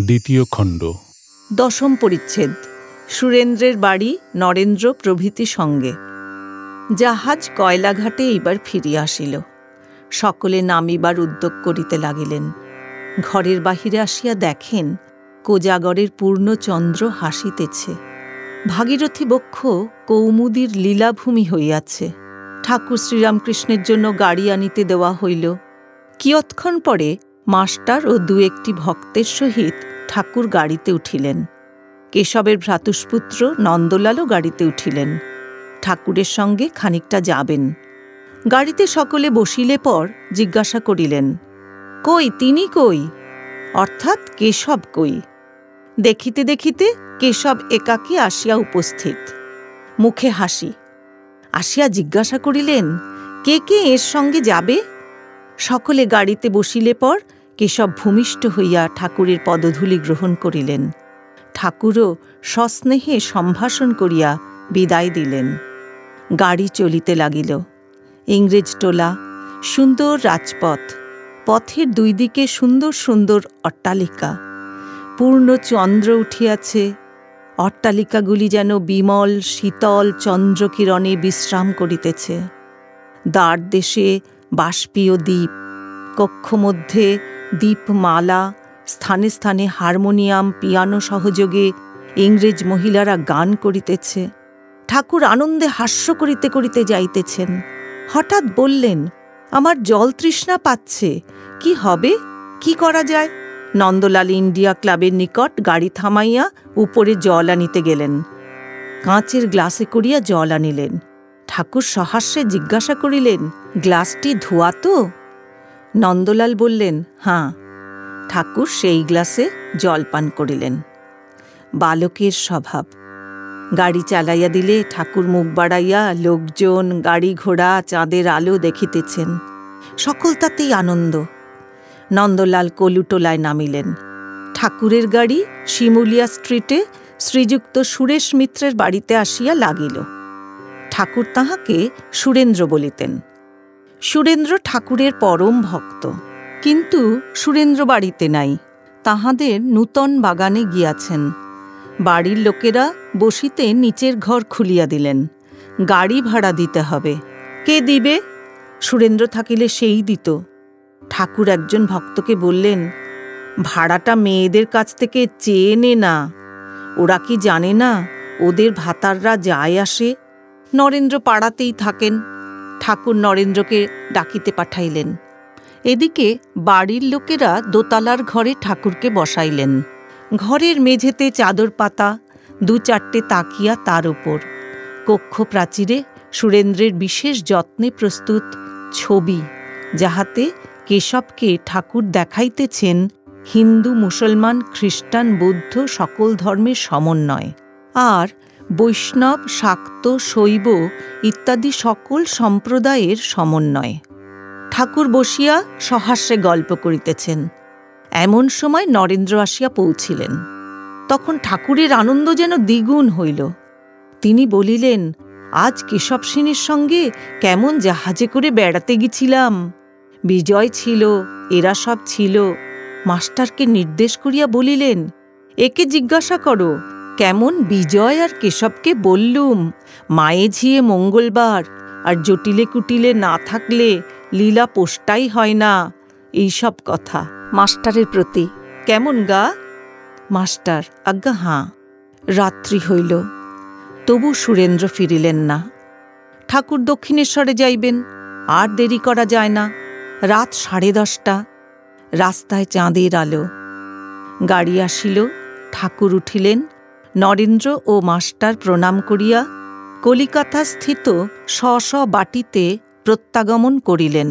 দ্বিতীয় খণ্ড। দশম পরিচ্ছেদ। সুরেন্দ্রের বাড়ি নরেন্দ্র প্রভৃতি সঙ্গে। জাহাজ কয়লাঘাটে এইবার ফিরিয়া আসিল। সকলে নামিবার উদ্যোগ করিতে লাগিলেন। ঘরের বাহিরে আসিয়া দেখেন, কোজাগরের পূর্ণচন্দ্র হাসিতেছে। ভাগীরথী বক্ষ কৌমুদীর লীলাভূমি হইয়াছে। ঠাকুর শ্রীরামকৃষ্ণের জন্য গাড়ি আনিতে দেওয়া হইল। কিয়ৎক্ষণ পরে মাস্টার ও দু একটি ভক্তের সহিত ঠাকুর গাড়িতে উঠিলেন। কেশবের ভ্রাতুষ্পুত্র নন্দলালও গাড়িতে উঠিলেন। ঠাকুরের সঙ্গে খানিকটা যাবেন। গাড়িতে সকলে বসিলে পর জিজ্ঞাসা করিলেন, কই, তিনি কই? অর্থাৎ কেশব কই? দেখিতে দেখিতে কেশব একাকী আসিয়া উপস্থিত। মুখে হাসি। আসিয়া জিজ্ঞাসা করিলেন, কে কে এর সঙ্গে যাবে? সকলে গাড়িতে বসিলে পর কেশব ভূমিষ্ঠ হইয়া ঠাকুরের পদধূলি গ্রহণ করিলেন। ঠাকুরও সস্নেহে সম্ভাষণ করিয়া বিদায় দিলেন। গাড়ি চলিতে লাগিল। ইংরেজ টোলা, সুন্দর রাজপথ, পথের দুই দিকে সুন্দর সুন্দর অট্টালিকা। পূর্ণ চন্দ্র উঠিয়াছে। অট্টালিকাগুলি যেন বিমল, শীতল চন্দ্রকিরণে বিশ্রাম করিতেছে। দ্বার দেশে বাষ্পীয় দ্বীপ কক্ষমধ্যে দ্বীপমালা স্থানে স্থানে হারমোনিয়াম, পিয়ানো সহযোগে ইংরেজ মহিলারা গান করিতেছে। ঠাকুর আনন্দে হাস্য করিতে করিতে যাইতেছেন। হঠাৎ বললেন, আমার জল তৃষ্ণা পাচ্ছে, কি হবে? কি করা যায়? নন্দলাল ইন্ডিয়া ক্লাবের নিকট গাড়ি থামাইয়া উপরে জল আনিতে গেলেন। কাঁচের গ্লাসে করিয়া জল আনিলেন। ঠাকুর সহাস্যে জিজ্ঞাসা করিলেন, গ্লাসটি ধোয়া তো? নন্দলাল বললেন, হাঁ। ঠাকুর সেই গ্লাসে জল পান করিলেন। বালকের স্বভাব। গাড়ি চালাইয়া দিলে ঠাকুর মুখ বাড়াইয়া লোকজন, গাড়ি ঘোড়া, চাঁদের আলো দেখিতেছেন। সকল তাতেই আনন্দ। নন্দলাল কলুটোলায় নামিলেন। ঠাকুরের গাড়ি শিমুলিয়া স্ট্রিটে শ্রীযুক্ত সুরেশ মিত্রের বাড়িতে আসিয়া লাগিল। ঠাকুর তাহাকে সুরেন্দ্র বলিতেন। সুরেন্দ্র ঠাকুরের পরম ভক্ত। কিন্তু সুরেন্দ্র বাড়িতে নাই, তাহাদের নূতন বাগানে গিয়াছেন। বাড়ির লোকেরা বসিতে নিচের ঘর খুলিয়া দিলেন, গাড়ি ভাড়া দিতে হবে। কে দিবে? সুরেন্দ্র থাকিলে সেই দিত। ঠাকুর একজন ভক্তকে বললেন, ভাড়াটা মেয়েদের কাছ থেকে চেয়ে নে না। ওরা কি জানে না, ওদের ভাতাররা যায় আসে। নরেন্দ্র পাড়াতেই থাকেন। ঠাকুর নরেন্দ্রকে ডাকিতে পাঠাইলেন। এদিকে বাড়ির লোকেরা দোতলার ঘরে ঠাকুরকে বসাইলেন। ঘরের মেঝেতে চাদর পাতা, দু চারটে তাকিয়া তার ওপর কক্ষ প্রাচীরে সুরেন্দ্রের বিশেষ যত্নে প্রস্তুত ছবি, যাহাতে কেশবকে ঠাকুর দেখাইতেছেন হিন্দু, মুসলমান, খ্রিস্টান, বৌদ্ধ সকল ধর্মের সমন্বয়। আর বৈষ্ণব, শাক্ত, শৈব ইত্যাদি সকল সম্প্রদায়ের সমন্বয়। ঠাকুর বসিয়া সহাস্যে গল্প করিতেছেন। এমন সময় নরেন্দ্র আসিয়া পৌঁছিলেন। তখন ঠাকুরের আনন্দ যেন দ্বিগুণ হইল। তিনি বলিলেন, আজ কেশব সেনের সঙ্গে কেমন জাহাজে করে বেড়াতে গেছিলাম। বিজয় ছিল, এরা সব ছিল। মাস্টারকে নির্দেশ করিয়া বলিলেন, একে জিজ্ঞাসা করো কেমন বিজয় আর কেশবকে বললুম মায়ে ঝিয়ে মঙ্গলবার আর জটিলে কুটিলে না থাকলে লীলা পোষ্টাই হয় না এইসব কথা। মাস্টারের প্রতি। কেমন গা? মাস্টার আজ্ঞা হাঁ। রাত্রি হইল তবু সুরেন্দ্র ফিরিলেন না। ঠাকুর দক্ষিণেশ্বরে যাইবেন আর দেরি করা যায় না। রাত সাড়ে দশটা রাস্তায় চাঁদের আলো। গাড়ি আসিল ঠাকুর উঠিলেন নরেন্দ্র ও মাস্টার প্রণাম করিয়া কলিকাতা স্থিত স্ব বাটিতে প্রত্যাগমন করিলেন।